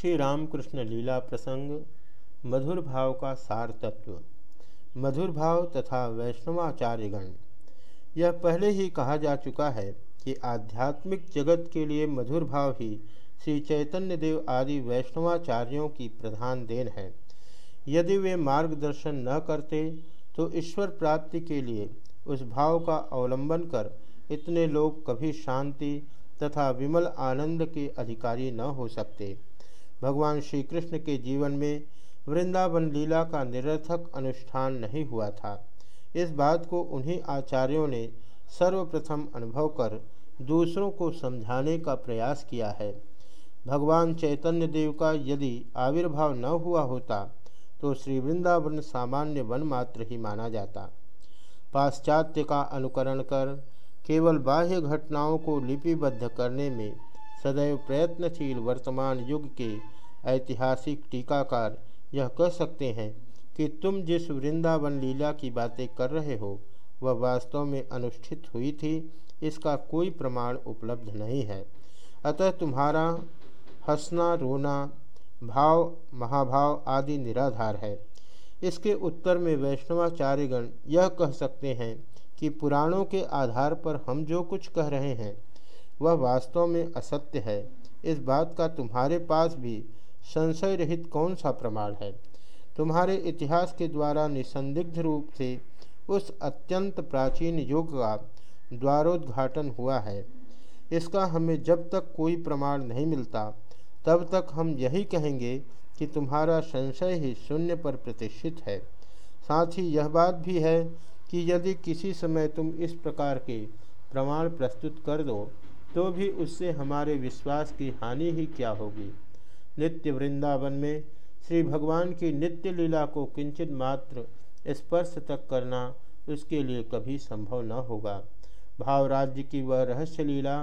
श्री रामकृष्ण लीला प्रसंग, मधुर भाव का सार तत्व, मधुर भाव तथा वैष्णवाचार्यगण। यह पहले ही कहा जा चुका है कि आध्यात्मिक जगत के लिए मधुर भाव ही श्री चैतन्य देव आदि वैष्णवाचार्यों की प्रधान देन है। यदि वे मार्गदर्शन न करते तो ईश्वर प्राप्ति के लिए उस भाव का अवलंबन कर इतने लोग कभी शांति तथा विमल आनंद के अधिकारी न हो सकते। भगवान श्री कृष्ण के जीवन में वृंदावन लीला का निरर्थक अनुष्ठान नहीं हुआ था। इस बात को उन्हीं आचार्यों ने सर्वप्रथम अनुभव कर दूसरों को समझाने का प्रयास किया है। भगवान चैतन्य देव का यदि आविर्भाव न हुआ होता तो श्री वृंदावन सामान्य वन मात्र ही माना जाता। पाश्चात्य का अनुकरण कर केवल बाह्य घटनाओं को लिपिबद्ध करने में सदैव प्रयत्नशील वर्तमान युग के ऐतिहासिक टीकाकार यह कह सकते हैं कि तुम जिस वृंदावन लीला की बातें कर रहे हो, वह वास्तव में अनुष्ठित हुई थी, इसका कोई प्रमाण उपलब्ध नहीं है। अतः तुम्हारा हंसना, रोना, भाव, महाभाव आदि निराधार है। इसके उत्तर में वैष्णवाचार्यगण यह कह सकते हैं कि पुराणों के आधार पर हम जो कुछ कह रहे हैं वह वास्तव में असत्य है। इस बात का तुम्हारे पास भी संशय रहित कौन सा प्रमाण है? तुम्हारे इतिहास के द्वारा निसंदिग्ध रूप से उस अत्यंत प्राचीन युग का द्वारोद्घाटन हुआ है। इसका हमें जब तक कोई प्रमाण नहीं मिलता, तब तक हम यही कहेंगे कि तुम्हारा संशय ही शून्य पर प्रतिष्ठित है। साथ ही यह बात भी है कि यदि किसी समय तुम इस प्रकार के प्रमाण प्रस्तुत कर दो तो भी उससे हमारे विश्वास की हानि ही क्या होगी? नित्य वृंदावन में श्री भगवान की नित्य लीला को किंचित मात्र स्पर्श तक करना उसके लिए कभी संभव न होगा। भाव राज्य की वह रहस्य लीला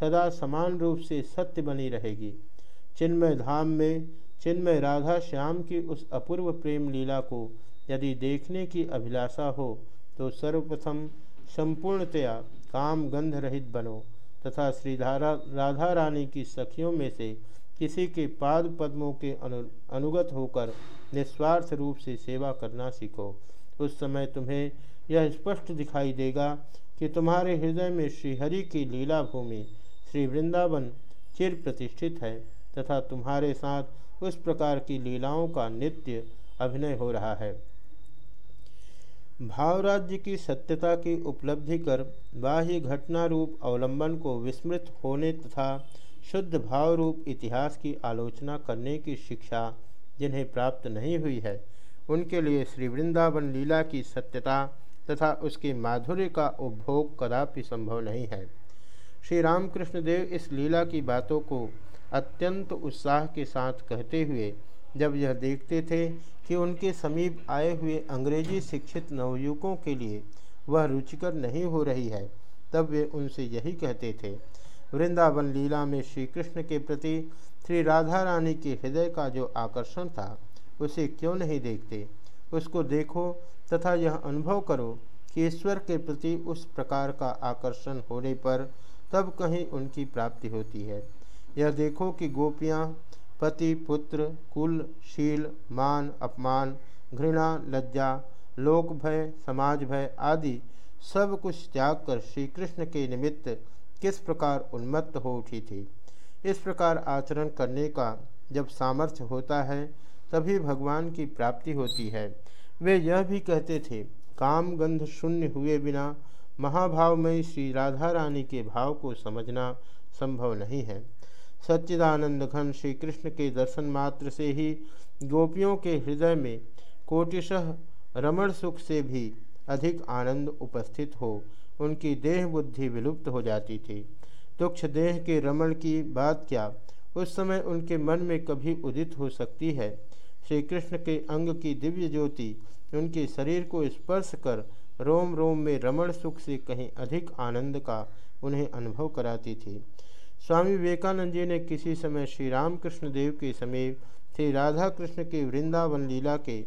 सदा समान रूप से सत्य बनी रहेगी। चिन्मय धाम में चिन्मय राधा श्याम की उस अपूर्व प्रेम लीला को यदि देखने की अभिलाषा हो तो सर्वप्रथम संपूर्णतया काम गंध रहित बनो। तथा श्री राधा रानी की सखियों में से किसी के पाद पद्मों के अनु, अनुगत होकर निस्वार्थ रूप से सेवा करना सीखो। उस समय तुम्हें यह स्पष्ट दिखाई देगा कि तुम्हारे हृदय में श्रीहरि की लीला भूमि श्री वृंदावन चिर प्रतिष्ठित है तथा तुम्हारे साथ उस प्रकार की लीलाओं का नित्य अभिनय हो रहा है। भावराज्य की सत्यता की उपलब्धि कर बाह्य घटना रूप अवलंबन को विस्मृत होने तथा शुद्ध भाव रूप इतिहास की आलोचना करने की शिक्षा जिन्हें प्राप्त नहीं हुई है, उनके लिए श्री वृंदावन लीला की सत्यता तथा उसके माधुर्य का उपभोग कदापि संभव नहीं है। श्री रामकृष्ण देव इस लीला की बातों को अत्यंत उत्साह के साथ कहते हुए जब यह देखते थे कि उनके समीप आए हुए अंग्रेज़ी शिक्षित नवयुवकों के लिए वह रुचिकर नहीं हो रही है, तब वे उनसे यही कहते थे, वृंदावन लीला में श्री कृष्ण के प्रति श्री राधा रानी के हृदय का जो आकर्षण था, उसे क्यों नहीं देखते? उसको देखो तथा यह अनुभव करो कि ईश्वर के प्रति उस प्रकार का आकर्षण होने पर तब कहीं उनकी प्राप्ति होती है। यह देखो कि गोपियाँ पति, पुत्र, कुल, शील, मान, अपमान, घृणा, लज्जा, लोक भय, समाज भय आदि सब कुछ त्याग कर श्री कृष्ण के निमित्त किस प्रकार उन्मत्त हो उठी थी। इस प्रकार आचरण करने का जब सामर्थ्य होता है, तभी भगवान की प्राप्ति होती है। वे यह भी कहते थे, काम गंध शून्य हुए बिना महाभावमयी श्री राधा रानी के भाव को समझना संभव नहीं है। सच्चिदानंद घन श्री कृष्ण के दर्शन मात्र से ही गोपियों के हृदय में कोटिशह रमण सुख से भी अधिक आनंद उपस्थित हो, उनकी देह बुद्धि विलुप्त हो जाती थी। तुक्ष देह के रमण की बात क्या उस समय उनके मन में कभी उदित हो सकती है? श्री कृष्ण के अंग की दिव्य ज्योति उनके शरीर को स्पर्श कर रोम रोम में रमण सुख से कहीं अधिक आनंद का उन्हें अनुभव कराती थी। स्वामी विवेकानंद जी ने किसी समय श्री रामकृष्ण देव के समीप श्री राधा कृष्ण के वृंदावन लीला के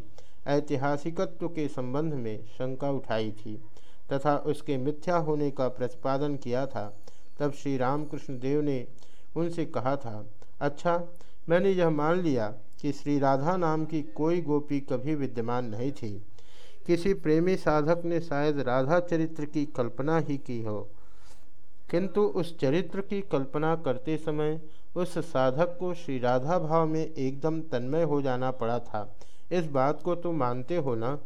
ऐतिहासिकत्व के संबंध में शंका उठाई थी तथा उसके मिथ्या होने का प्रतिपादन किया था, तब श्री रामकृष्ण देव ने उनसे कहा था अच्छा मैंने यह मान लिया कि श्री राधा नाम की कोई गोपी कभी विद्यमान नहीं थी। किसी प्रेमी साधक ने शायद राधा चरित्र की कल्पना ही की हो। किंतु उस चरित्र की कल्पना करते समय उस साधक को श्री राधा भाव में एकदम तन्मय हो जाना पड़ा था। इस बात को तो मानते हो ना?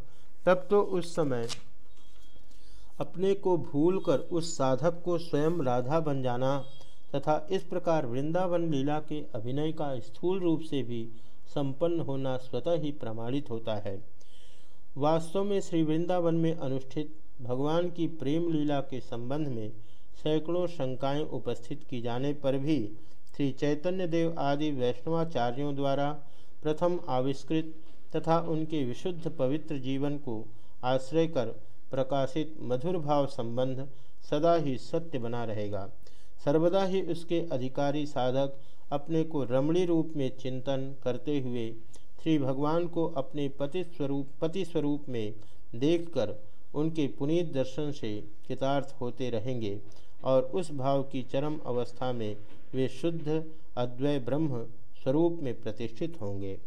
तब तो उस समय अपने को भूलकर उस साधक को स्वयं राधा बन जाना तथा इस प्रकार वृंदावन लीला के अभिनय का स्थूल रूप से भी संपन्न होना स्वतः ही प्रमाणित होता है। वास्तव में श्री वृंदावन में अनुष्ठित भगवान की प्रेम लीला के संबंध में सैकड़ों शंकाएँ उपस्थित की जाने पर भी श्री चैतन्य देव आदि वैष्णवाचार्यों द्वारा प्रथम आविष्कृत तथा उनके विशुद्ध पवित्र जीवन को आश्रय कर प्रकाशित मधुर भाव संबंध सदा ही सत्य बना रहेगा। सर्वदा ही उसके अधिकारी साधक अपने को रमणी रूप में चिंतन करते हुए श्री भगवान को अपने पति स्वरूप पति स्वरूप में देखकर उनके पुनीत दर्शन से कृतार्थ होते रहेंगे। और उस भाव की चरम अवस्था में वे शुद्ध अद्वय ब्रह्म स्वरूप में प्रतिष्ठित होंगे।